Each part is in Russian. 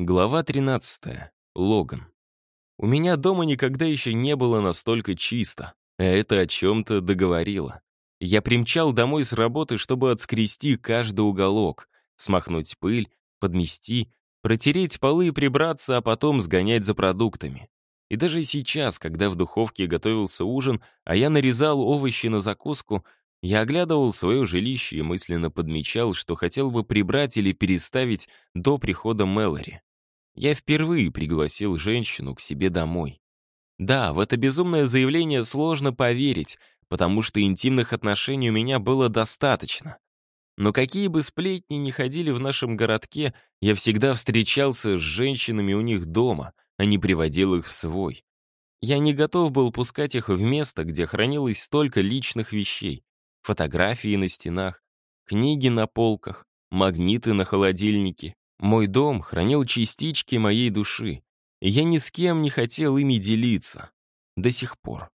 Глава 13. Логан. У меня дома никогда еще не было настолько чисто, а это о чем-то договорило. Я примчал домой с работы, чтобы отскрести каждый уголок, смахнуть пыль, подмести, протереть полы и прибраться, а потом сгонять за продуктами. И даже сейчас, когда в духовке готовился ужин, а я нарезал овощи на закуску, я оглядывал свое жилище и мысленно подмечал, что хотел бы прибрать или переставить до прихода Мэлори я впервые пригласил женщину к себе домой. Да, в это безумное заявление сложно поверить, потому что интимных отношений у меня было достаточно. Но какие бы сплетни ни ходили в нашем городке, я всегда встречался с женщинами у них дома, а не приводил их в свой. Я не готов был пускать их в место, где хранилось столько личных вещей. Фотографии на стенах, книги на полках, магниты на холодильнике, мой дом хранил частички моей души, я ни с кем не хотел ими делиться. До сих пор.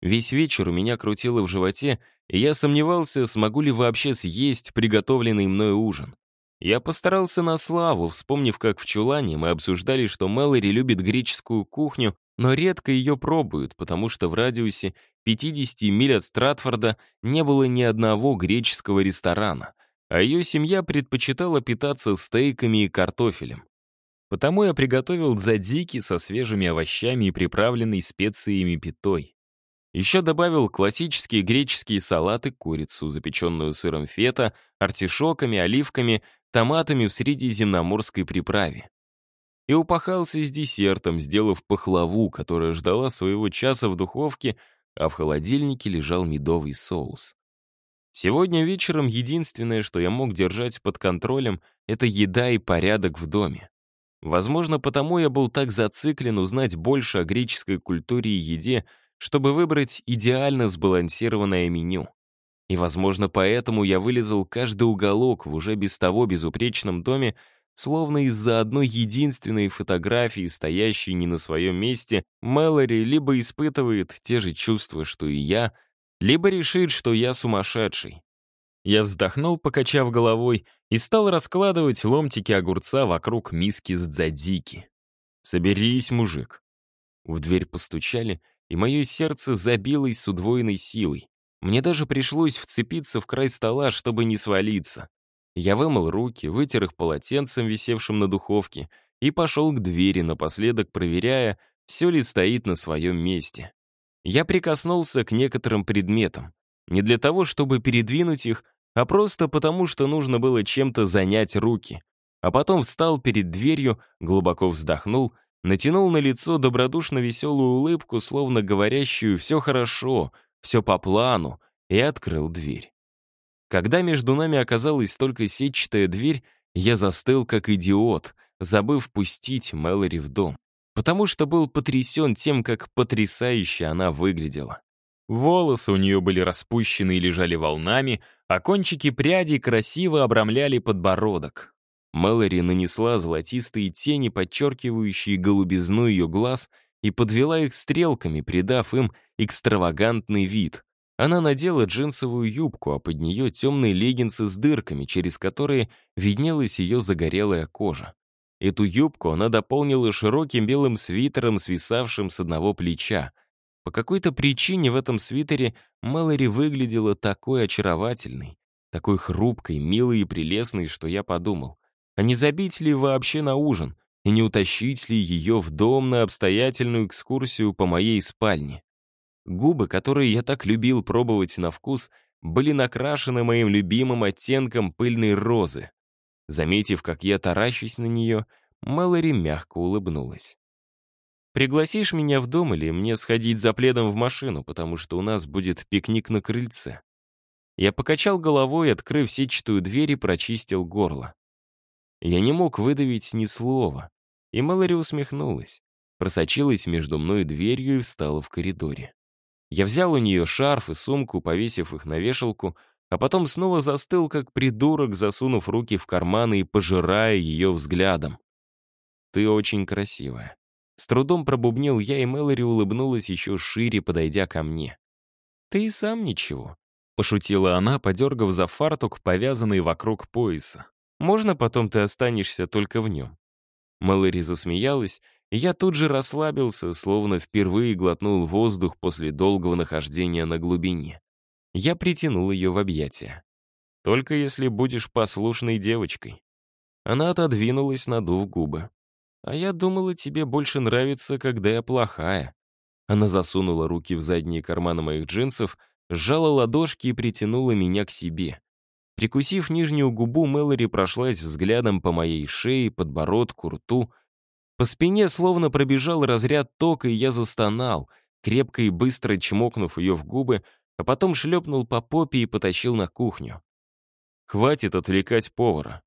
Весь вечер у меня крутило в животе, и я сомневался, смогу ли вообще съесть приготовленный мной ужин. Я постарался на славу, вспомнив, как в Чулане мы обсуждали, что Мэлори любит греческую кухню, но редко ее пробуют, потому что в радиусе 50 миль от Стратфорда не было ни одного греческого ресторана а ее семья предпочитала питаться стейками и картофелем. Потому я приготовил дзадзики со свежими овощами и приправленной специями питой. Еще добавил классические греческие салаты, курицу, запеченную сыром фета, артишоками, оливками, томатами в средиземноморской приправе. И упахался с десертом, сделав пахлаву, которая ждала своего часа в духовке, а в холодильнике лежал медовый соус. Сегодня вечером единственное, что я мог держать под контролем, это еда и порядок в доме. Возможно, потому я был так зациклен узнать больше о греческой культуре и еде, чтобы выбрать идеально сбалансированное меню. И, возможно, поэтому я вылезал каждый уголок в уже без того безупречном доме, словно из-за одной единственной фотографии, стоящей не на своем месте, Мэлори либо испытывает те же чувства, что и я — либо решит, что я сумасшедший. Я вздохнул, покачав головой, и стал раскладывать ломтики огурца вокруг миски с дзадзики. «Соберись, мужик». В дверь постучали, и мое сердце забилось с удвоенной силой. Мне даже пришлось вцепиться в край стола, чтобы не свалиться. Я вымыл руки, вытер их полотенцем, висевшим на духовке, и пошел к двери, напоследок проверяя, все ли стоит на своем месте. Я прикоснулся к некоторым предметам. Не для того, чтобы передвинуть их, а просто потому, что нужно было чем-то занять руки. А потом встал перед дверью, глубоко вздохнул, натянул на лицо добродушно веселую улыбку, словно говорящую «все хорошо», «все по плану», и открыл дверь. Когда между нами оказалась только сетчатая дверь, я застыл как идиот, забыв пустить Мэлори в дом потому что был потрясен тем, как потрясающе она выглядела. Волосы у нее были распущены и лежали волнами, а кончики прядей красиво обрамляли подбородок. Мэлори нанесла золотистые тени, подчеркивающие голубизну ее глаз, и подвела их стрелками, придав им экстравагантный вид. Она надела джинсовую юбку, а под нее темные леггинсы с дырками, через которые виднелась ее загорелая кожа. Эту юбку она дополнила широким белым свитером, свисавшим с одного плеча. По какой-то причине в этом свитере Мэлори выглядела такой очаровательной, такой хрупкой, милой и прелестной, что я подумал, а не забить ли вообще на ужин и не утащить ли ее в дом на обстоятельную экскурсию по моей спальне. Губы, которые я так любил пробовать на вкус, были накрашены моим любимым оттенком пыльной розы. Заметив, как я таращусь на нее, Мэлори мягко улыбнулась. «Пригласишь меня в дом или мне сходить за пледом в машину, потому что у нас будет пикник на крыльце?» Я покачал головой, открыв сетчатую дверь и прочистил горло. Я не мог выдавить ни слова, и Мэлори усмехнулась, просочилась между мной дверью и встала в коридоре. Я взял у нее шарф и сумку, повесив их на вешалку, а потом снова застыл, как придурок, засунув руки в карманы и пожирая ее взглядом. «Ты очень красивая». С трудом пробубнил я, и Мэлори улыбнулась еще шире, подойдя ко мне. «Ты и сам ничего», — пошутила она, подергав за фартук, повязанный вокруг пояса. «Можно потом ты останешься только в нем?» Малыри засмеялась, и я тут же расслабился, словно впервые глотнул воздух после долгого нахождения на глубине. Я притянул ее в объятия. «Только если будешь послушной девочкой». Она отодвинулась, надув губы. «А я думала, тебе больше нравится, когда я плохая». Она засунула руки в задние карманы моих джинсов, сжала ладошки и притянула меня к себе. Прикусив нижнюю губу, Мэлори прошлась взглядом по моей шее, подбородку, рту. По спине словно пробежал разряд тока, и я застонал, крепко и быстро чмокнув ее в губы, а потом шлепнул по попе и потащил на кухню. «Хватит отвлекать повара».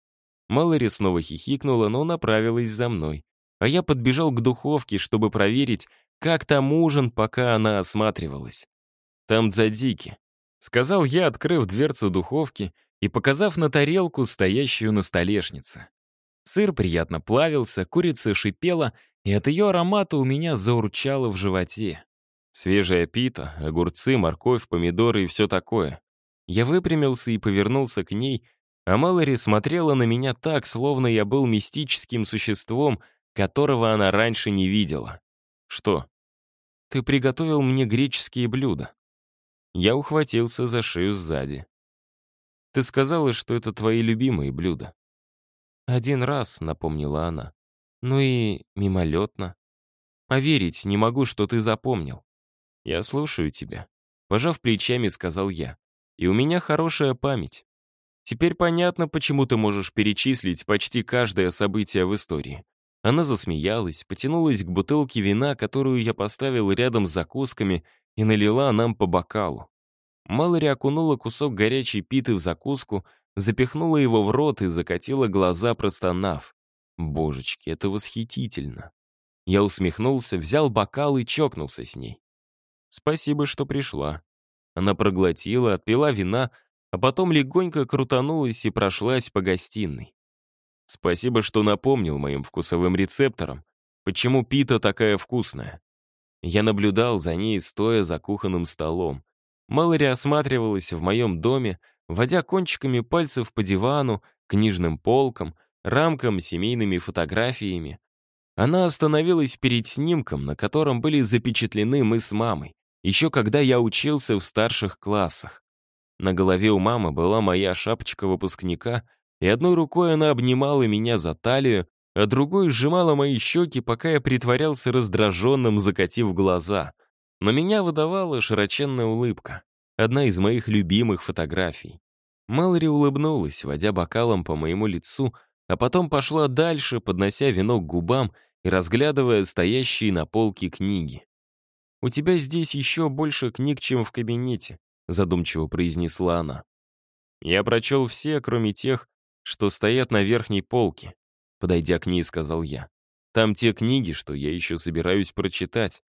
Мэлори снова хихикнула, но направилась за мной. А я подбежал к духовке, чтобы проверить, как там ужин, пока она осматривалась. «Там дзадзики», — сказал я, открыв дверцу духовки и показав на тарелку, стоящую на столешнице. Сыр приятно плавился, курица шипела, и от ее аромата у меня заурчало в животе. Свежая пита, огурцы, морковь, помидоры и все такое. Я выпрямился и повернулся к ней, а Малори смотрела на меня так, словно я был мистическим существом, которого она раньше не видела. «Что?» «Ты приготовил мне греческие блюда». Я ухватился за шею сзади. Ты сказала, что это твои любимые блюда». «Один раз», — напомнила она. «Ну и мимолетно. Поверить не могу, что ты запомнил». «Я слушаю тебя», — пожав плечами, сказал я. «И у меня хорошая память. Теперь понятно, почему ты можешь перечислить почти каждое событие в истории». Она засмеялась, потянулась к бутылке вина, которую я поставил рядом с закусками, и налила нам по бокалу. Малори окунула кусок горячей питы в закуску, запихнула его в рот и закатила глаза, простонав. Божечки, это восхитительно. Я усмехнулся, взял бокал и чокнулся с ней. Спасибо, что пришла. Она проглотила, отпила вина, а потом легонько крутанулась и прошлась по гостиной. Спасибо, что напомнил моим вкусовым рецепторам, почему пита такая вкусная. Я наблюдал за ней, стоя за кухонным столом. Малори осматривалась в моем доме, водя кончиками пальцев по дивану, книжным полкам, рамкам семейными фотографиями. Она остановилась перед снимком, на котором были запечатлены мы с мамой, еще когда я учился в старших классах. На голове у мамы была моя шапочка выпускника, и одной рукой она обнимала меня за талию, а другой сжимала мои щеки, пока я притворялся раздраженным, закатив глаза — но меня выдавала широченная улыбка. Одна из моих любимых фотографий. Мэлори улыбнулась, водя бокалом по моему лицу, а потом пошла дальше, поднося вино к губам и разглядывая стоящие на полке книги. «У тебя здесь еще больше книг, чем в кабинете», задумчиво произнесла она. «Я прочел все, кроме тех, что стоят на верхней полке», подойдя к ней, сказал я. «Там те книги, что я еще собираюсь прочитать.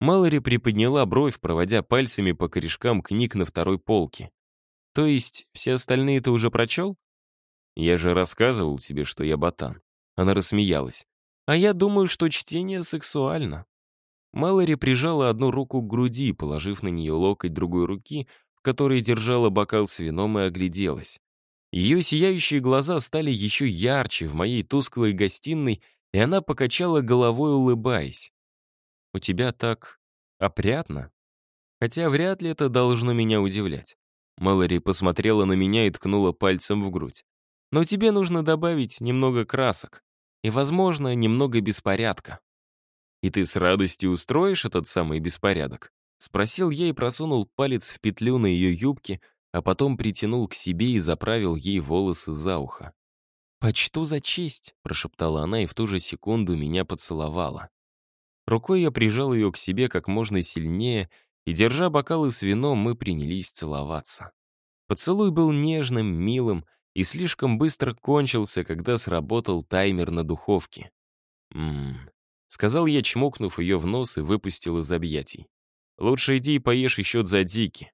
Малори приподняла бровь, проводя пальцами по корешкам книг на второй полке. «То есть все остальные ты уже прочел?» «Я же рассказывал тебе, что я ботан». Она рассмеялась. «А я думаю, что чтение сексуально». Малори прижала одну руку к груди, положив на нее локоть другой руки, в которой держала бокал с вином и огляделась. Ее сияющие глаза стали еще ярче в моей тусклой гостиной, и она покачала головой, улыбаясь. У тебя так опрятно. Хотя вряд ли это должно меня удивлять. Мэлори посмотрела на меня и ткнула пальцем в грудь. Но тебе нужно добавить немного красок. И, возможно, немного беспорядка. И ты с радостью устроишь этот самый беспорядок? Спросил я и просунул палец в петлю на ее юбке, а потом притянул к себе и заправил ей волосы за ухо. «Почту за честь», — прошептала она и в ту же секунду меня поцеловала. Рукой я прижал ее к себе как можно сильнее, и, держа бокалы с вином, мы принялись целоваться. Поцелуй был нежным, милым и слишком быстро кончился, когда сработал таймер на духовке. «Ммм», — сказал я, чмокнув ее в нос и выпустил из объятий. «Лучше иди и поешь еще дзадзики.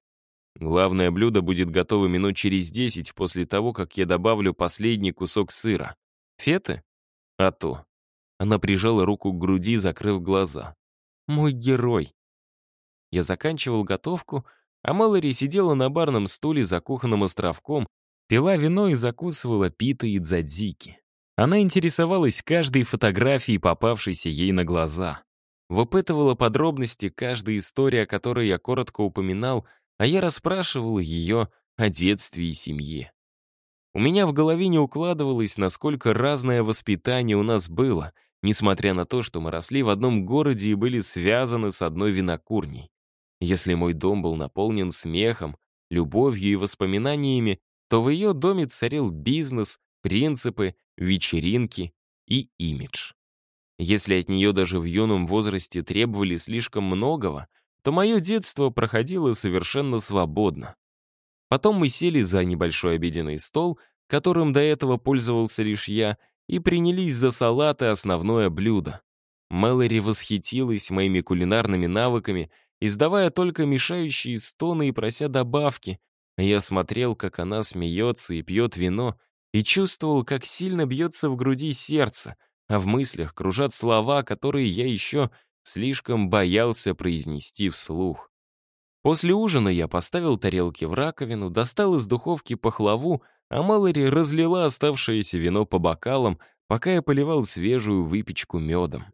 Главное блюдо будет готово минут через десять после того, как я добавлю последний кусок сыра. Феты? А то. Она прижала руку к груди, закрыв глаза. «Мой герой!» Я заканчивал готовку, а Мэлори сидела на барном стуле за кухонным островком, пила вино и закусывала пита и дзадзики. Она интересовалась каждой фотографией, попавшейся ей на глаза. Выпытывала подробности каждой истории, о которой я коротко упоминал, а я расспрашивал ее о детстве и семье. У меня в голове не укладывалось, насколько разное воспитание у нас было, несмотря на то, что мы росли в одном городе и были связаны с одной винокурней. Если мой дом был наполнен смехом, любовью и воспоминаниями, то в ее доме царил бизнес, принципы, вечеринки и имидж. Если от нее даже в юном возрасте требовали слишком многого, то мое детство проходило совершенно свободно. Потом мы сели за небольшой обеденный стол, которым до этого пользовался лишь я, и принялись за салат и основное блюдо. Мэлори восхитилась моими кулинарными навыками, издавая только мешающие стоны и прося добавки, я смотрел, как она смеется и пьет вино, и чувствовал, как сильно бьется в груди сердце, а в мыслях кружат слова, которые я еще слишком боялся произнести вслух. После ужина я поставил тарелки в раковину, достал из духовки пахлаву, а Малори разлила оставшееся вино по бокалам, пока я поливал свежую выпечку медом.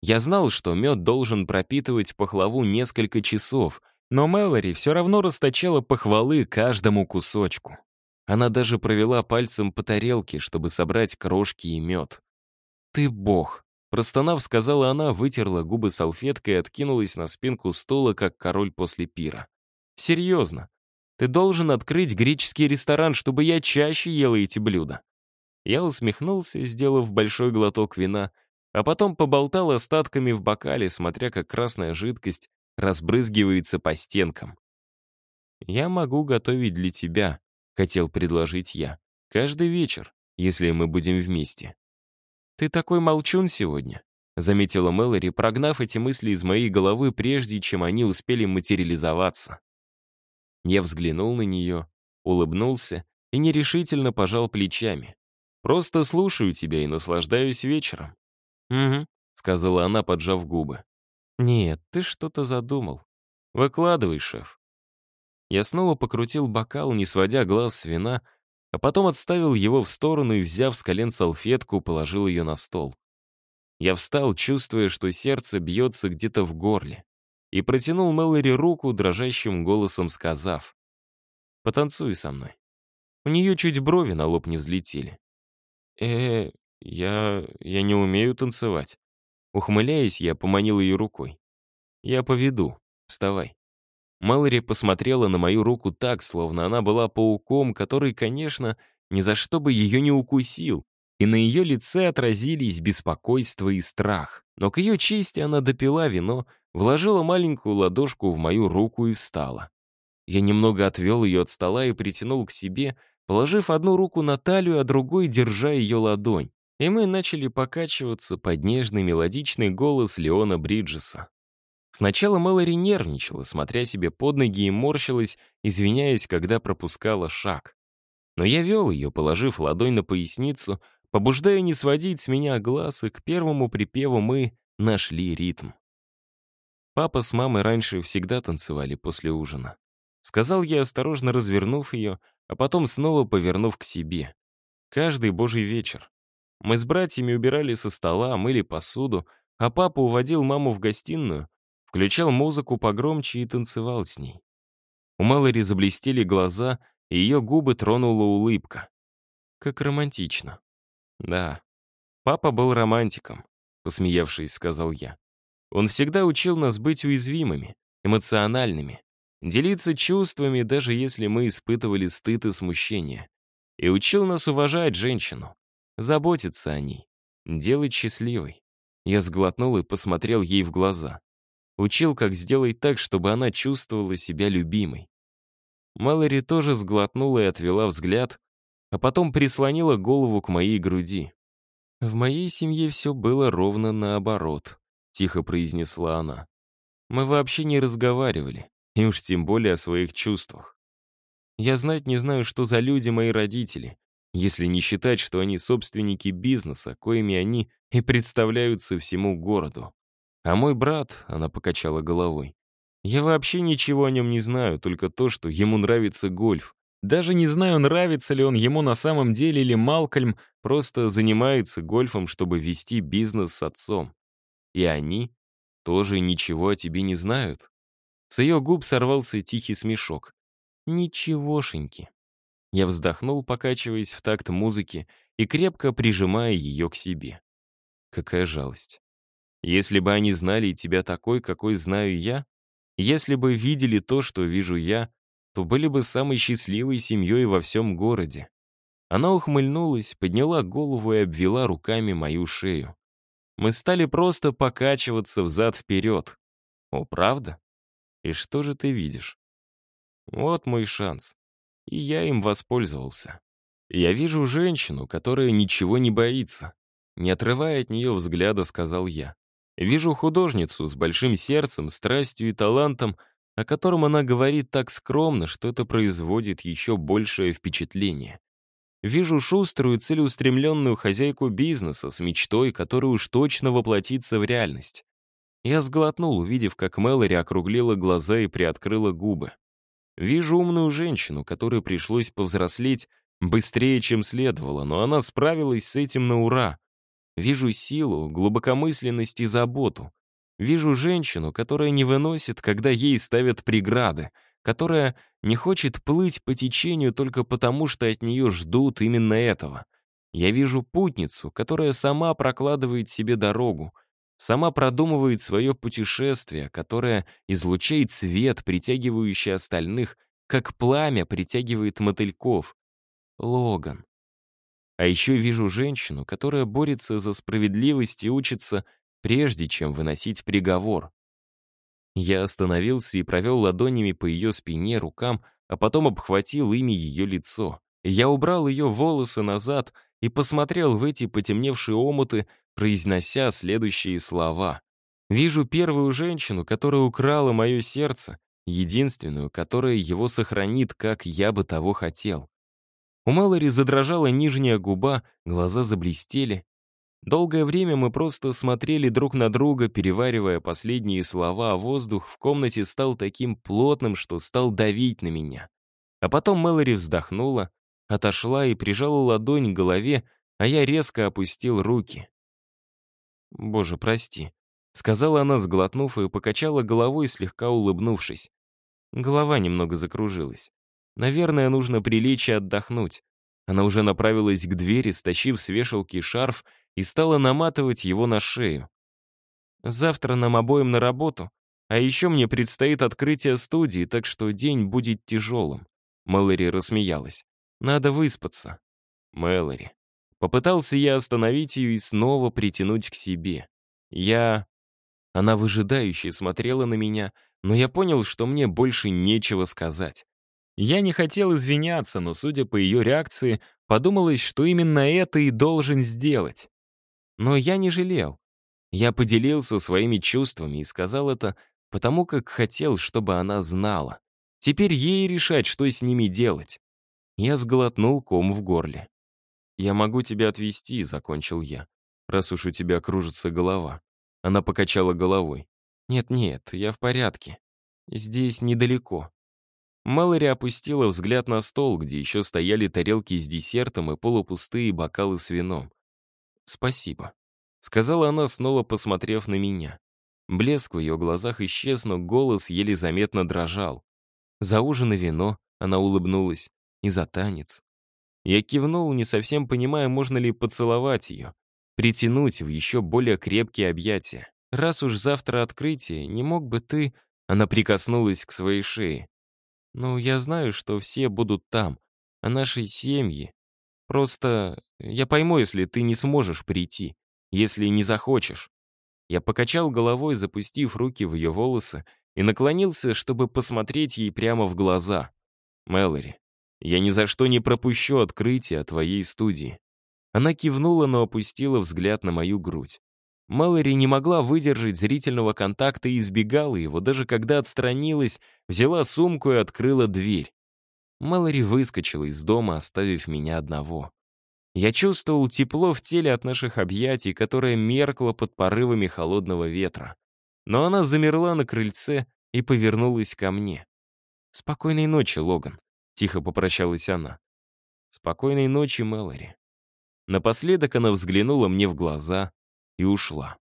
Я знал, что мед должен пропитывать пахлаву несколько часов, но Мэлори все равно расточала похвалы каждому кусочку. Она даже провела пальцем по тарелке, чтобы собрать крошки и мед. «Ты бог!» Простонав, сказала она, вытерла губы салфеткой и откинулась на спинку стула, как король после пира. «Серьезно, ты должен открыть греческий ресторан, чтобы я чаще ела эти блюда». Я усмехнулся, сделав большой глоток вина, а потом поболтал остатками в бокале, смотря как красная жидкость разбрызгивается по стенкам. «Я могу готовить для тебя», — хотел предложить я. «Каждый вечер, если мы будем вместе». «Ты такой молчун сегодня», — заметила Мэлори, прогнав эти мысли из моей головы, прежде чем они успели материализоваться. Я взглянул на нее, улыбнулся и нерешительно пожал плечами. «Просто слушаю тебя и наслаждаюсь вечером». «Угу», — сказала она, поджав губы. «Нет, ты что-то задумал. Выкладывай, шеф». Я снова покрутил бокал, не сводя глаз с вина, а потом отставил его в сторону и, взяв с колен салфетку, положил ее на стол. Я встал, чувствуя, что сердце бьется где-то в горле, и протянул Мэлори руку, дрожащим голосом сказав, «Потанцуй со мной». У нее чуть брови на лоб не взлетели. э я... я не умею танцевать». Ухмыляясь, я поманил ее рукой. «Я поведу. Вставай». Мэлори посмотрела на мою руку так, словно она была пауком, который, конечно, ни за что бы ее не укусил, и на ее лице отразились беспокойство и страх. Но к ее чести она допила вино, вложила маленькую ладошку в мою руку и встала. Я немного отвел ее от стола и притянул к себе, положив одну руку на талию, а другой держа ее ладонь. И мы начали покачиваться под нежный мелодичный голос Леона Бриджеса. Сначала Мэлори нервничала, смотря себе под ноги и морщилась, извиняясь, когда пропускала шаг. Но я вел ее, положив ладонь на поясницу, побуждая не сводить с меня глаз, и к первому припеву мы нашли ритм. Папа с мамой раньше всегда танцевали после ужина. Сказал я, осторожно развернув ее, а потом снова повернув к себе. Каждый божий вечер. Мы с братьями убирали со стола, мыли посуду, а папа уводил маму в гостиную, включал музыку погромче и танцевал с ней. У Мэлори заблестели глаза, и ее губы тронула улыбка. Как романтично. Да, папа был романтиком, посмеявшись, сказал я. Он всегда учил нас быть уязвимыми, эмоциональными, делиться чувствами, даже если мы испытывали стыд и смущение. И учил нас уважать женщину, заботиться о ней, делать счастливой. Я сглотнул и посмотрел ей в глаза. Учил, как сделать так, чтобы она чувствовала себя любимой. Малори тоже сглотнула и отвела взгляд, а потом прислонила голову к моей груди. «В моей семье все было ровно наоборот», — тихо произнесла она. «Мы вообще не разговаривали, и уж тем более о своих чувствах. Я знать не знаю, что за люди мои родители, если не считать, что они собственники бизнеса, коими они и представляются всему городу. А мой брат, она покачала головой, я вообще ничего о нем не знаю, только то, что ему нравится гольф. Даже не знаю, нравится ли он ему на самом деле, или Малкольм просто занимается гольфом, чтобы вести бизнес с отцом. И они тоже ничего о тебе не знают. С ее губ сорвался тихий смешок. Ничегошеньки. Я вздохнул, покачиваясь в такт музыки и крепко прижимая ее к себе. Какая жалость. Если бы они знали тебя такой, какой знаю я, если бы видели то, что вижу я, то были бы самой счастливой семьей во всем городе. Она ухмыльнулась, подняла голову и обвела руками мою шею. Мы стали просто покачиваться взад-вперед. О, правда? И что же ты видишь? Вот мой шанс. И я им воспользовался. Я вижу женщину, которая ничего не боится. Не отрывая от нее взгляда, сказал я. Вижу художницу с большим сердцем, страстью и талантом, о котором она говорит так скромно, что это производит еще большее впечатление. Вижу шуструю, целеустремленную хозяйку бизнеса с мечтой, которая уж точно воплотится в реальность. Я сглотнул, увидев, как Мэлори округлила глаза и приоткрыла губы. Вижу умную женщину, которой пришлось повзрослеть быстрее, чем следовало, но она справилась с этим на ура. Вижу силу, глубокомысленность и заботу. Вижу женщину, которая не выносит, когда ей ставят преграды, которая не хочет плыть по течению только потому, что от нее ждут именно этого. Я вижу путницу, которая сама прокладывает себе дорогу, сама продумывает свое путешествие, которое излучает свет, притягивающий остальных, как пламя притягивает мотыльков. Логан. А еще вижу женщину, которая борется за справедливость и учится, прежде чем выносить приговор. Я остановился и провел ладонями по ее спине, рукам, а потом обхватил ими ее лицо. Я убрал ее волосы назад и посмотрел в эти потемневшие омуты, произнося следующие слова. «Вижу первую женщину, которая украла мое сердце, единственную, которая его сохранит, как я бы того хотел». У Мэлори задрожала нижняя губа, глаза заблестели. Долгое время мы просто смотрели друг на друга, переваривая последние слова, а воздух в комнате стал таким плотным, что стал давить на меня. А потом Мэлори вздохнула, отошла и прижала ладонь к голове, а я резко опустил руки. «Боже, прости», — сказала она, сглотнув, и покачала головой, слегка улыбнувшись. Голова немного закружилась. Наверное, нужно прилечь и отдохнуть. Она уже направилась к двери, стащив с вешалки шарф и стала наматывать его на шею. «Завтра нам обоим на работу, а еще мне предстоит открытие студии, так что день будет тяжелым». Мэлори рассмеялась. «Надо выспаться». «Мэлори». Попытался я остановить ее и снова притянуть к себе. Я... Она выжидающе смотрела на меня, но я понял, что мне больше нечего сказать. Я не хотел извиняться, но, судя по ее реакции, подумалось, что именно это и должен сделать. Но я не жалел. Я поделился своими чувствами и сказал это потому, как хотел, чтобы она знала. Теперь ей решать, что с ними делать. Я сглотнул ком в горле. «Я могу тебя отвезти», — закончил я, «раз уж у тебя кружится голова». Она покачала головой. «Нет-нет, я в порядке. Здесь недалеко». Мэлори опустила взгляд на стол, где еще стояли тарелки с десертом и полупустые бокалы с вином. «Спасибо», — сказала она, снова посмотрев на меня. Блеск в ее глазах исчез, но голос еле заметно дрожал. За ужин и вино она улыбнулась, и за танец. Я кивнул, не совсем понимая, можно ли поцеловать ее, притянуть в еще более крепкие объятия. «Раз уж завтра открытие, не мог бы ты...» Она прикоснулась к своей шее. Ну, я знаю, что все будут там, а нашей семьи. Просто я пойму, если ты не сможешь прийти, если не захочешь. Я покачал головой, запустив руки в ее волосы, и наклонился, чтобы посмотреть ей прямо в глаза. «Мэлори, я ни за что не пропущу открытие твоей студии». Она кивнула, но опустила взгляд на мою грудь. Мэлори не могла выдержать зрительного контакта и избегала его, даже когда отстранилась, взяла сумку и открыла дверь. Мэлори выскочила из дома, оставив меня одного. Я чувствовал тепло в теле от наших объятий, которое меркло под порывами холодного ветра. Но она замерла на крыльце и повернулась ко мне. «Спокойной ночи, Логан. — тихо попрощалась она. «Спокойной ночи, Мэлори». Напоследок она взглянула мне в глаза и ушла.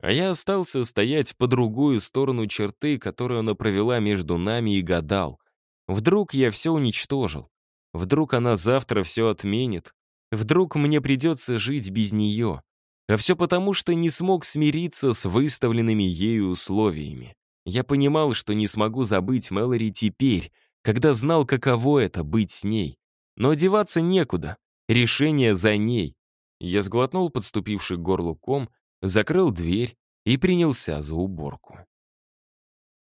А я остался стоять по другую сторону черты, которую она провела между нами, и гадал. Вдруг я все уничтожил. Вдруг она завтра все отменит. Вдруг мне придется жить без нее. А все потому, что не смог смириться с выставленными ею условиями. Я понимал, что не смогу забыть Мэлори теперь, когда знал, каково это — быть с ней. Но одеваться некуда. Решение за ней. Я сглотнул подступивший к горлу ком, закрыл дверь и принялся за уборку.